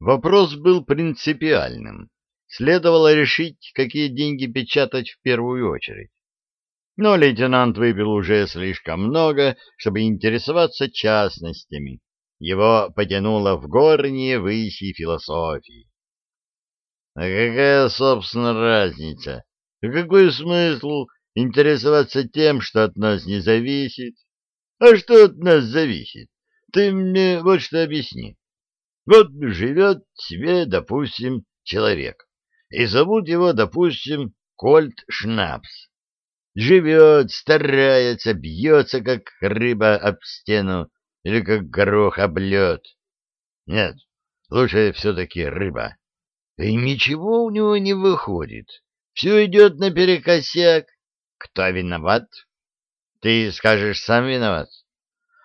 Вопрос был принципиальным. Следовало решить, какие деньги печатать в первую очередь. Но лейтенант выпил уже слишком много, чтобы интересоваться частностями. Его потянуло в горние выси философии. А какая, собственно, разница? Какой смысл интересоваться тем, что от нас не зависит? А что от нас зависит? Ты мне вот что объясни. Вот живет себе, допустим, человек, и зовут его, допустим, Кольт Шнапс. Живет, старается, бьется, как рыба об стену или как горох об лед. Нет, лучше все-таки рыба. И ничего у него не выходит. Все идет наперекосяк. Кто виноват? Ты скажешь, сам виноват.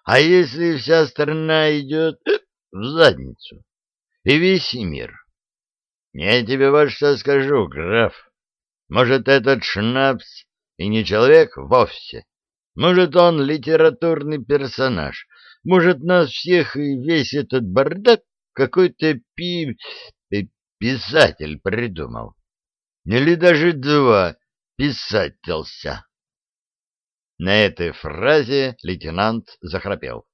А если вся страна идет в задницу? И весь мир? Я тебе вот что скажу, граф. Может, этот шнапс и не человек вовсе? Может, он литературный персонаж? Может, нас всех и весь этот бардак какой-то пи... писатель придумал? Или даже два писателься? На этой фразе лейтенант захрапел.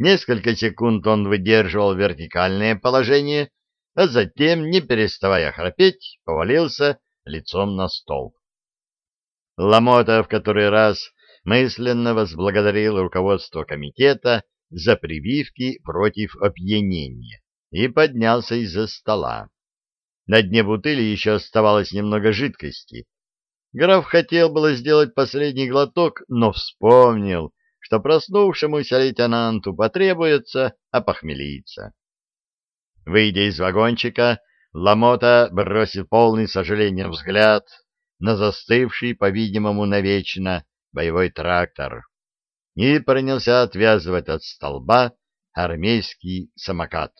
Несколько секунд он выдерживал вертикальное положение, а затем, не переставая храпеть, повалился лицом на стол. Ламота в который раз мысленно возблагодарил руководство комитета за прививки против опьянения и поднялся из-за стола. На дне бутыли еще оставалось немного жидкости, Граф хотел было сделать последний глоток, но вспомнил, что проснувшемуся лейтенанту потребуется опохмелиться. Выйдя из вагончика, Ламота бросил полный сожаления взгляд на застывший, по-видимому, навечно боевой трактор и принялся отвязывать от столба армейский самокат.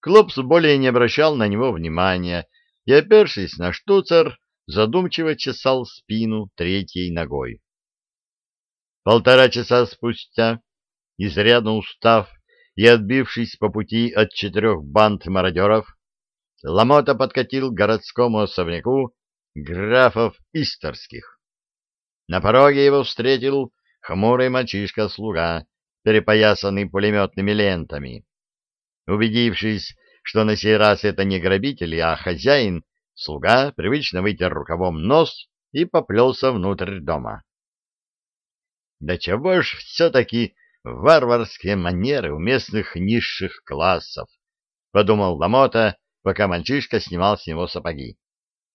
Клопс более не обращал на него внимания и, опершись на штуцер, задумчиво чесал спину третьей ногой. Полтора часа спустя, изрядно устав и отбившись по пути от четырех банд мародеров, Ламота подкатил к городскому особняку графов Истерских. На пороге его встретил хмурый мальчишка-слуга, перепоясанный пулеметными лентами. Убедившись, что на сей раз это не грабители, а хозяин, Слуга привычно вытер рукавом нос и поплелся внутрь дома. Да чего ж все-таки варварские манеры у местных низших классов, — подумал Ламота, пока мальчишка снимал с него сапоги.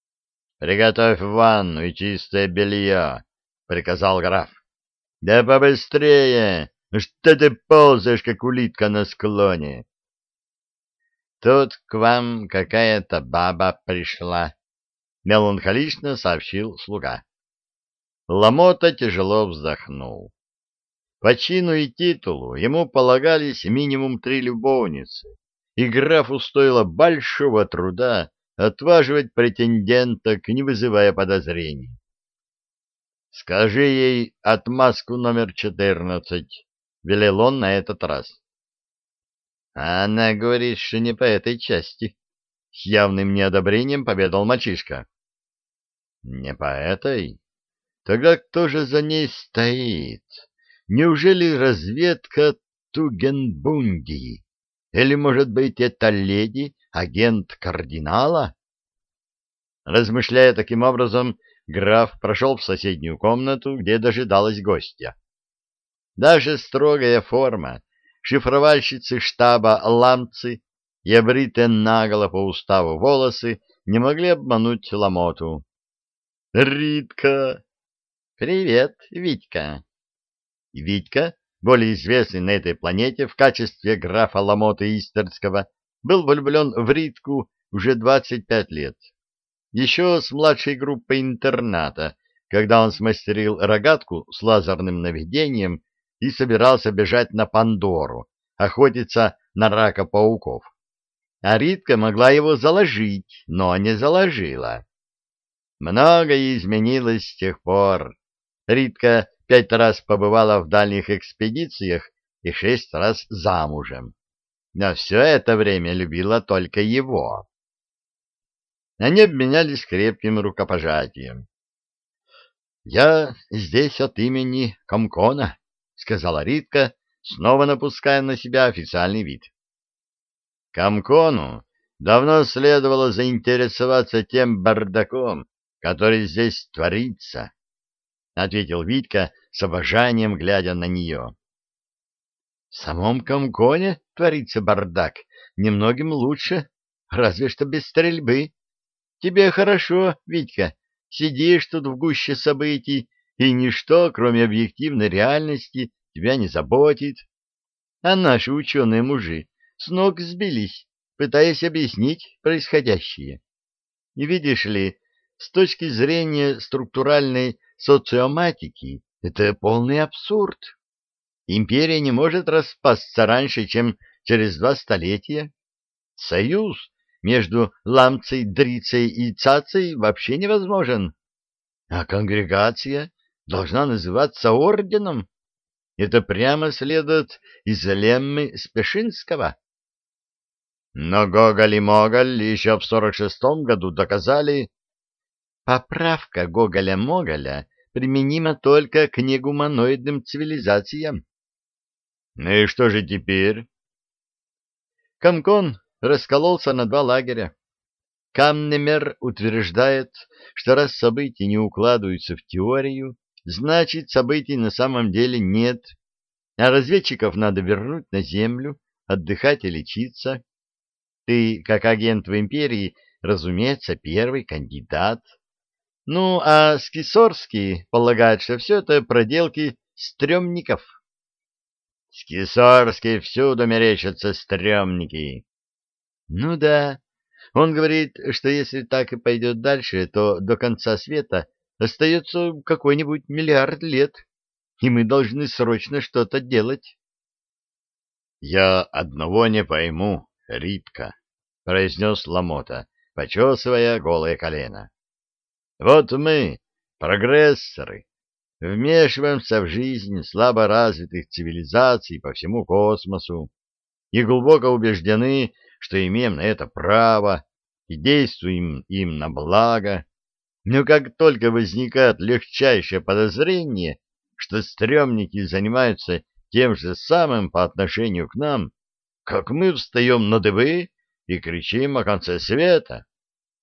— Приготовь ванну и чистое белье, — приказал граф. — Да побыстрее! Что ты ползаешь, как улитка на склоне? Тут к вам какая-то баба пришла, — меланхолично сообщил слуга. Ламота тяжело вздохнул. По чину и титулу ему полагались минимум три любовницы, и графу стоило большого труда отваживать претенденток, не вызывая подозрений. — Скажи ей отмазку номер четырнадцать, — велел он на этот раз. Она говорит, что не по этой части. С явным неодобрением поведал мальчишка. Не по этой? Тогда кто же за ней стоит? Неужели разведка Тугенбунди? Или, может быть, это леди, агент кардинала? Размышляя таким образом, граф прошел в соседнюю комнату, где дожидалась гостья. Даже строгая форма шифровальщицы штаба ламцы и обритые наголо по уставу волосы не могли обмануть Ламоту. «Ритка!» «Привет, Витька!» Витька, более известный на этой планете в качестве графа Ламота Истерского, был влюблен в Ритку уже 25 лет. Еще с младшей группой интерната, когда он смастерил рогатку с лазерным наведением и собирался бежать на Пандору, охотиться на рака-пауков. А Ритка могла его заложить, но не заложила. Многое изменилось с тех пор. Ритка пять раз побывала в дальних экспедициях и шесть раз замужем. но все это время любила только его. Они обменялись крепким рукопожатием. — Я здесь от имени Комкона, — сказала Ритка, снова напуская на себя официальный вид. Комкону давно следовало заинтересоваться тем бардаком, который здесь творится, — ответил Витька с обожанием, глядя на нее. — В самом Комконе творится бардак немногим лучше, разве что без стрельбы. Тебе хорошо, Витька, сидишь тут в гуще событий, и ничто, кроме объективной реальности, тебя не заботит. А наши ученые-мужи с ног сбились, пытаясь объяснить происходящее. И видишь ли, с точки зрения структуральной социоматики, это полный абсурд. Империя не может распасться раньше, чем через два столетия. Союз между Ламцей, Дрицей и Цацей вообще невозможен. А конгрегация должна называться орденом. Это прямо следует из леммы Спешинского. Но Гоголь и Моголь еще в сорок шестом году доказали... Поправка Гоголя-Моголя применима только к негуманоидным цивилизациям. Ну и что же теперь? Комкон раскололся на два лагеря. Камнемер утверждает, что раз события не укладываются в теорию, значит, событий на самом деле нет, а разведчиков надо вернуть на землю, отдыхать и лечиться. Ты, как агент в империи, разумеется, первый кандидат. Ну, а Скисорский полагает, что все это проделки стрёмников. Скисорский всюду мерещатся стрёмники. Ну да, он говорит, что если так и пойдет дальше, то до конца света остается какой-нибудь миллиард лет, и мы должны срочно что-то делать. — Я одного не пойму, Ритка, — произнес Ламота, почесывая голое колено. — Вот мы, прогрессоры, вмешиваемся в жизнь слабо развитых цивилизаций по всему космосу и глубоко убеждены, что имеем на это право и действуем им на благо, но как только возникает легчайшее подозрение, что стрёмники занимаются тем же самым по отношению к нам, как мы встаем на дыбы и кричим о конце света.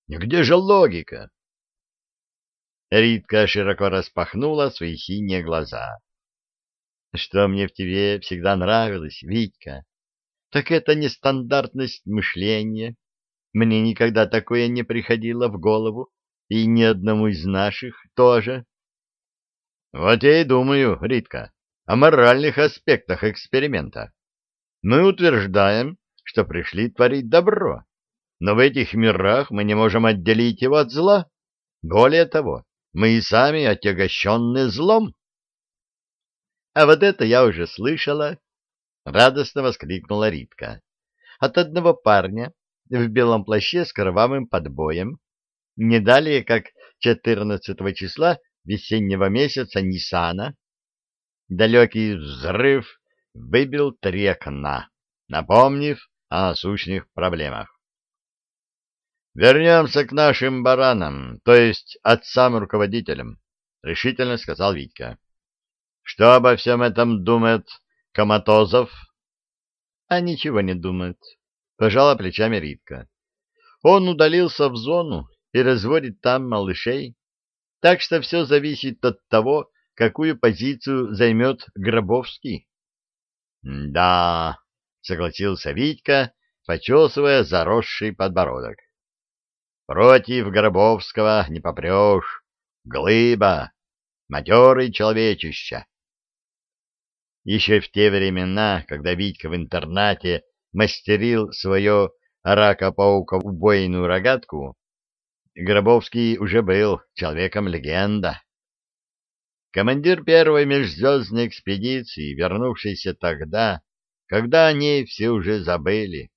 Где же логика? Ритка широко распахнула свои синие глаза. Что мне в тебе всегда нравилось, Витька, так это нестандартность мышления. Мне никогда такое не приходило в голову, и ни одному из наших тоже. Вот я и думаю, Ритка, о моральных аспектах эксперимента. Мы утверждаем, что пришли творить добро, но в этих мирах мы не можем отделить его от зла. Более того, мы и сами отягощенны злом. А вот это я уже слышала, — радостно воскликнула Ритка. От одного парня в белом плаще с кровавым подбоем, не далее, как 14 числа весеннего месяца Ниссана, далекий взрыв выбил три окна, напомнив о насущных проблемах. «Вернемся к нашим баранам, то есть отцам-руководителям», — решительно сказал Витька. «Что обо всем этом думает Коматозов? А ничего не думает. Пожала плечами Ритка. Он удалился в зону и разводит там малышей. Так что все зависит от того, какую позицию займет Гробовский. — Да, — согласился Витька, почесывая заросший подбородок. — Против Гробовского не попрешь. Глыба, матерый человечище. Еще в те времена, когда Витька в интернате мастерил свою рака-паука-убойную рогатку, Гробовский уже был человеком-легенда. Командир первой межзвездной экспедиции, вернувшийся тогда, когда о ней все уже забыли.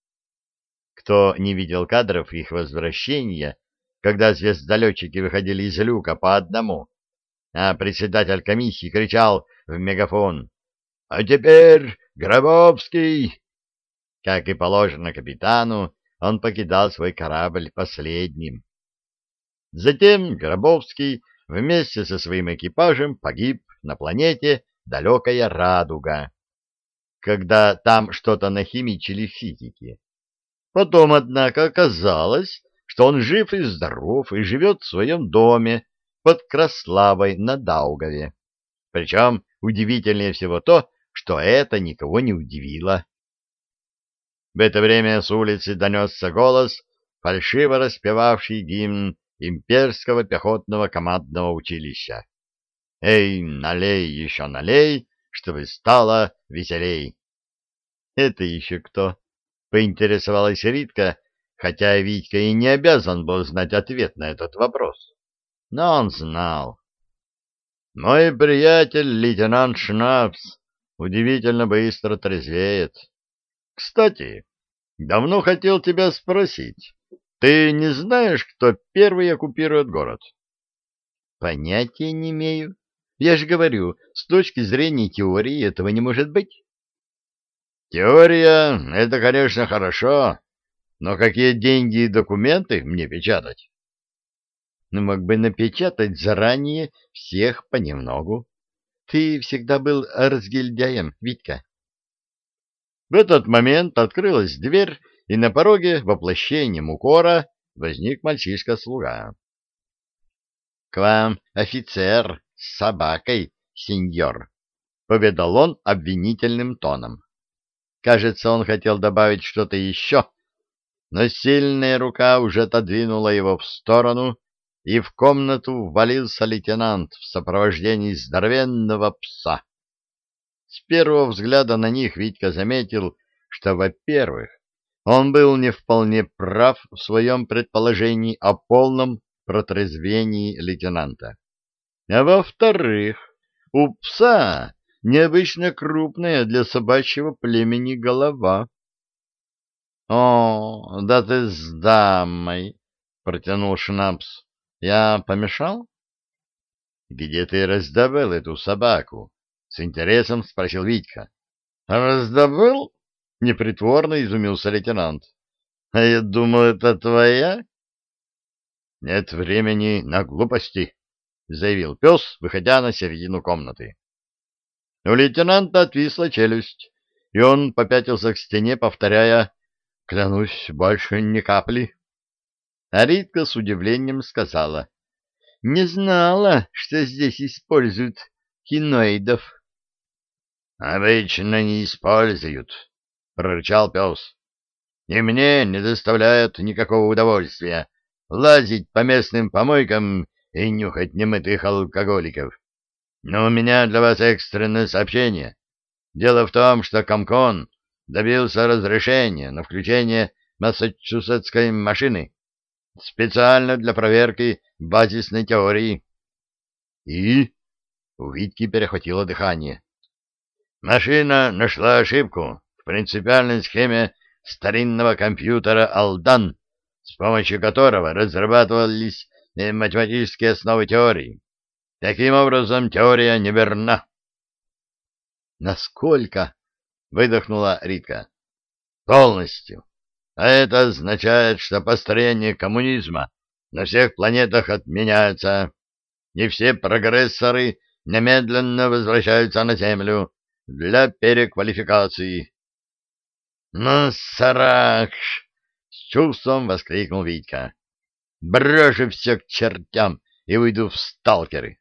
Кто не видел кадров их возвращения, когда звездолетчики выходили из люка по одному, а председатель комиссии кричал в мегафон — А теперь Гробовский! Как и положено капитану, он покидал свой корабль последним. Затем Гробовский вместе со своим экипажем погиб на планете Далекая Радуга, когда там что-то нахимичили физики. Потом, однако, оказалось, что он жив и здоров и живет в своем доме под Краславой на Даугаве. Причем удивительнее всего то, что это никого не удивило. В это время с улицы донесся голос, фальшиво распевавший гимн имперского пехотного командного училища. «Эй, налей еще налей, чтобы стало веселей!» «Это еще кто?» — поинтересовалась Ритка, хотя Витька и не обязан был знать ответ на этот вопрос. Но он знал. «Мой приятель, лейтенант Шнапс, удивительно быстро трезвеет. Кстати, давно хотел тебя спросить, ты не знаешь, кто первый оккупирует город?» «Понятия не имею. Я же говорю, с точки зрения теории этого не может быть». Теория — это, конечно, хорошо, но какие деньги и документы мне печатать? Ну, мог бы напечатать заранее всех понемногу. Ты всегда был разгильдяем, Витька. В этот момент открылась дверь, и на пороге воплощением укора возник мальчишка-слуга. — К вам офицер с собакой, сеньор, — поведал он обвинительным тоном. Кажется, он хотел добавить что-то еще, но сильная рука уже отодвинула его в сторону, и в комнату ввалился лейтенант в сопровождении здоровенного пса. С первого взгляда на них Витька заметил, что, во-первых, он был не вполне прав в своем предположении о полном протрезвении лейтенанта. А во-вторых, у пса необычно крупная для собачьего племени голова. — О, да ты с дамой! — протянул Шнапс. — Я помешал? — Где ты раздобыл эту собаку? — с интересом спросил Витька. — Раздобыл? — непритворно изумился лейтенант. — А я думал, это твоя? — Нет времени на глупости, — заявил пес, выходя на середину комнаты. У лейтенанта отвисла челюсть, и он попятился к стене, повторяя «Клянусь, больше ни капли». А Ритка с удивлением сказала «Не знала, что здесь используют киноидов». «Обычно не используют», — прорычал пес. «И мне не доставляет никакого удовольствия лазить по местным помойкам и нюхать немытых алкоголиков. Но у меня для вас экстренное сообщение. Дело в том, что Комкон добился разрешения на включение массачусетской машины специально для проверки базисной теории. И у Витки перехватило дыхание. Машина нашла ошибку в принципиальной схеме старинного компьютера «Алдан», с помощью которого разрабатывались математические основы теории. Таким образом, теория неверна. Насколько? выдохнула Ритка. Полностью. А это означает, что построение коммунизма на всех планетах отменяется, и все прогрессоры немедленно возвращаются на Землю для переквалификации. «Ну, саракш!» — с чувством воскликнул Витька. «Брошу все к чертям и выйду в сталкеры!»